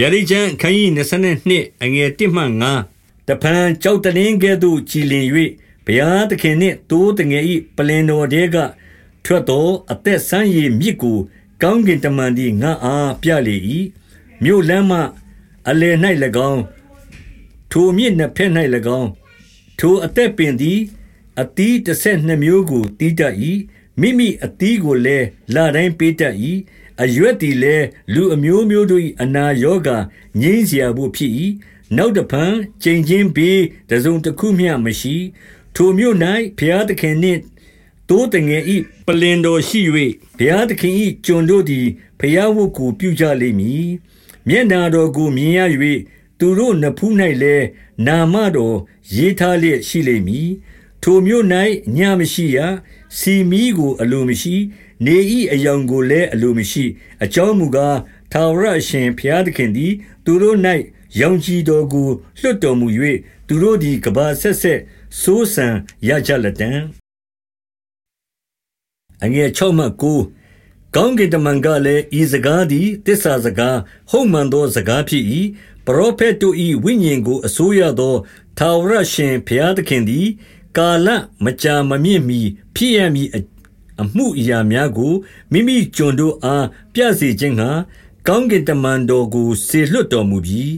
ဗျာဒိတ်ကျမ်းအခန်းကြီး22အငယ်1မှ9တပန်ကြောက်တလင်းကဲ့သို့ကြည်လင်၍ဘုရားသခင်နှင့်တိုးတငယ်၏ပလင်တော်တဲကထွက်တော်အသက်ဆန်းရည်မြစ်ကို ကောင်းကင်တမန်သည်ငါအားပြလေ၏မြို့လမ်းမှအလယ်၌၎င်းထိုမြစ်နှစ်ဖက်၌၎င်းထိုအသက်ပင်သည်အသီးတစ်ဆက်နှစ်မျိုးကိုတီးတတ်၏မိမိအသီးကိုလည်းလာတိုင်းပေးတတ်၏ အရွက်သည်လည်း လူအမျိုးမျိုးတို့၏အနာရောဂါငြိမ်းစရာဖို့ဖြစ်၏နောက်တဖန်ချိန်ချင်းဘေးတစုံတစ်ခုမျှမရှိ ထိုမြို့၌ဘုရားသခင်နှင့်တိုးတငယ်ဤပလင်တော်ရှိ၍ဘုရားသခင်ဤကျွန်တို့သည် ဘုရားဝတ်ကို ပြုကြလိမ့်မည် မျက်နာတော်ကို မြင်ရ၍သူတို့နဖူး၌လည်း နာမတော်ရေးထားလျက်ရှိလိမ့်မည် ထိုမြို့၌ညမရှိရ စီမီကိုအလိုမရှိ နေဤအယောင်ကိုလည်းအလိုမရှိ အကြောင်းမူကားထာဝရအရှင်ဘုရားသခင်သည် သူတို့၌ရောင်ကြီးတော်ကိုလွတ်တော်မူ၍သူတို့သည်ကဘာဆက်ဆက်စိုးစံရကြလက်တံအငယ်6မှ9ကောင်းကင်တမန်ကလည်းဤစကားသည်တစ္ဆာစကားဟုတ်မှန်သောစကားဖြစ်၏ပရောဖက်တို့၏ဝိညာဉ်ကိုအစိုးရသောထာဝရရှင်ဘုရားသခင်သည် ကာလမကြာမမြင့်မီဖြစ်ရမည်အမှုအရာများကိုမိမိကျွန်တို့အားပြစေခြင်းငှာကောင်းကင်တမန်တော်ကိုစေလွှတ်တော်မူပြီး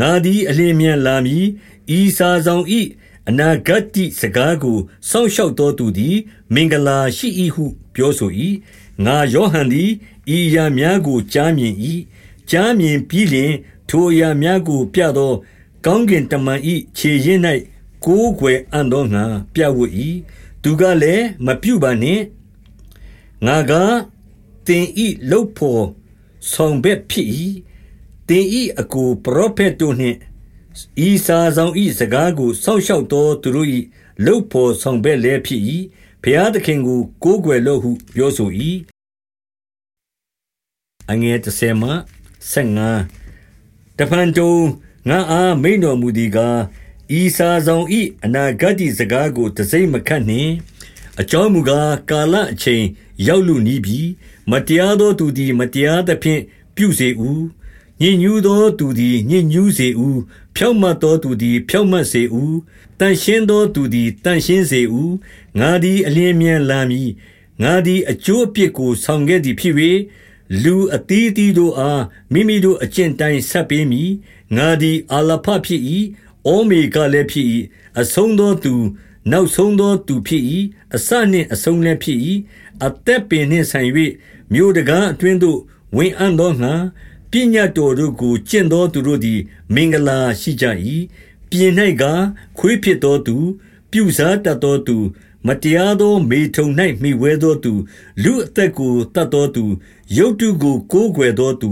ငါသည်အလင်းမြန်လာမည်ဤစာဆောင်ဤအနာဂတ်တိစကားကိုစောင့်ရှောက်တော်သူသည် မင်္ဂလာရှိ၏ဟုပြောဆို၏ငါယောဟန်သည်ဤအရာများကိုကြားမြင်၏ကြားမြင်ပြီးလျှင် ထိုအရာများကို ပြသော ကောင်းကင်တမန်၏ခြေရင်း၌ ကိုးကွယ်အံ့သောငါပြဝတ်၏သူကလည်းမပြုပါနှင့်ငါကတင်ဤလုတ်ဖို့ဆောင်ဘက်ဖြစ်၏တင်ဤအကူပရောဖက်တို့နှင့်ဤစာဆောင်ဤစကားကိုစောင့်ရှောက်သောသူတို့၏လုတ်ဖို့ဆောင်ဘက်လည်းဖြစ်၏ဘုရားသခင်ကိုကိုးကွယ်လို့ဟုပြောဆို၏အငယ်30မှ15တဖန်တုံငါအားမိန်တော်မူသည်ကား ဤစာဆောင်ဤအနာဂတ်စကားကိုတစိမ့်မခတ်နှင့်အကြောင်းမူကားကာလအချိန်ရောက်လူနီးပြီမတရားသောသူသည် မတရားသဖြင့်ပြုစေဦးညဉ့်ညူးသောသူသည်ညဉ့်ညူးစေဦးဖြောက်မတ်သောသူသည် ဖြောက်မတ်စေဦးတန်ရှင်းသောသူသည်တန်ရှင်းစေဦးငါသည်အလင်းမြန်လာမည်ငါသည်အကျိုးအပြစ်ကိုဆောင်ခဲ့သည်ဖြစ်၍လူအသီးသီးတို့အားမိမိတို့အကျင့်တိုင်းဆက်ပေးမည်ငါသည်အာလဖဖြစ်၏ ဩမေကလည်းဖြစ်၏အဆုံးသောသူနောက်ဆုံးသောသူဖြစ်၏အစနှင့်အဆုံးလည်းဖြစ်၏အသက်ပင်နှင့်ဆိုင်၍မြို့တကားအတွင်းသို့ဝင်အံ့သောငါပညာတော်တို့ကိုကျင့်သောသူတို့သည် မင်္ဂလာရှိကြ၏ပြင်၌ကခွေးဖြစ်သောသူပြုစားတတ်သောသူမတရားသောမေထုံ၌မိဝဲသောသူ လူအသက်ကိုတတ်သောသူ ရုတ်တုကိုကိုးကွယ်သောသူ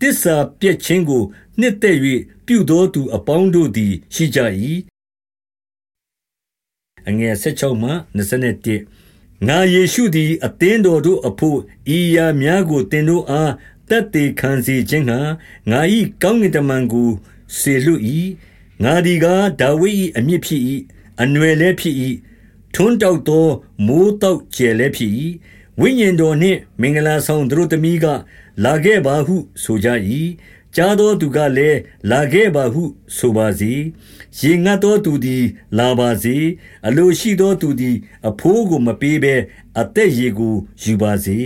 တစ္ဆာပြည့်ခြင်းကို နှစ်သက်၍ပြုသောသူအပေါင်းတို့သည် ရှိကြ၏အငယ်16မှ21ငါယေရှုသည် အသင်းတော်တို့အဖို့ဤရာများကိုတင်တို့အားတတ်သေးခံစေခြင်းငှာငါ၏ကောင်းကင်တမန်ကို စေလွတ်၏ငါဒီကား ဒါဝိဒ်၏အမြင့်ဖြစ်၏အနွယ်လည်းဖြစ်၏ထွန်းတောက်သော မိုးတောက်ကျယ်လည်းဖြစ်၏ဝိညာဉ်တော်နှင့် မင်္ဂလာဆောင်သူတို့သမီးက လာခဲ့ပါဟု ဆိုကြ၏ ကြားသောသူကလည်းလာခဲ့ပါဟုဆိုပါစေရေငတ်သောသူသည်လာပါစေအလိုရှိသောသူသည် အဖိုးကိုမပေးဘဲအသက်ရေကိုယူပါစေ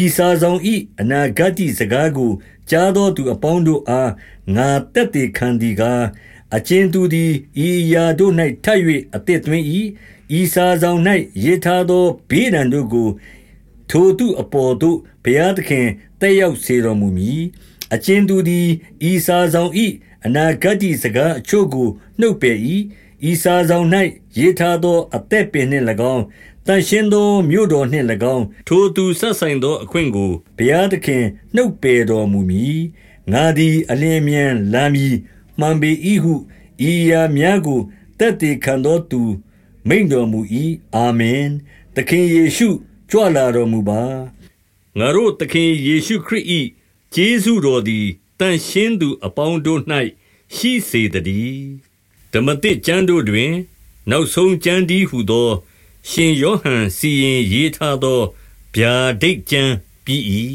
ဤစာဆောင်ဤအနာဂတ်စကားကိုကြားသောသူအပေါင်းတို့အားငါတက်တည်ခံသည်ကားအချင်းသူသည်ဤရာတို့၌ထပ်၍အသက်သွင်း၏ဤစာဆောင်၌ရေးထားသောဘေးဒဏ်တို့ကို ထိုသူအပေါ်သို့ဘုရားသခင်တက်ရောက်စေတော်မူမည် အချင်းသူသည်ဤစာဆောင်ဤအနာဂတ်စကားအချို့ကိုနှုတ်ပယ်၏ဤစာဆောင်၌ရေးထားသော အသက်ပင်နှင့်၎င်းတန်ရှင်းသောမြို့တော်နှင့်၎င်းထိုသူဆက်ဆိုင်သော အခွင့်ကိုဘုရားသခင်နှုတ်ပယ်တော်မူမည်ငါသည်အလင်းမြန်လာမည်မှန်ပေ၏ဟုဤရာများကိုတက်တည်ခံသောသူ မိန်တော်မူ၏အာမင်သခင်ယေရှုကြွလာတော်မူပါငါတို့သခင်ယေရှုခရစ်၏ ကျေးဇူးတော်သည်တန်ရှင်းသူအပေါင်းတို့၌ရှိစေတည်းဓမ္မတိကျမ်းတို့တွင် နောက်ဆုံးကျမ်းဒီဟုသော ရှင်ယောဟန်စီရင်ရေးထားသောဗျာဒိတ်ကျမ်းပြီး၏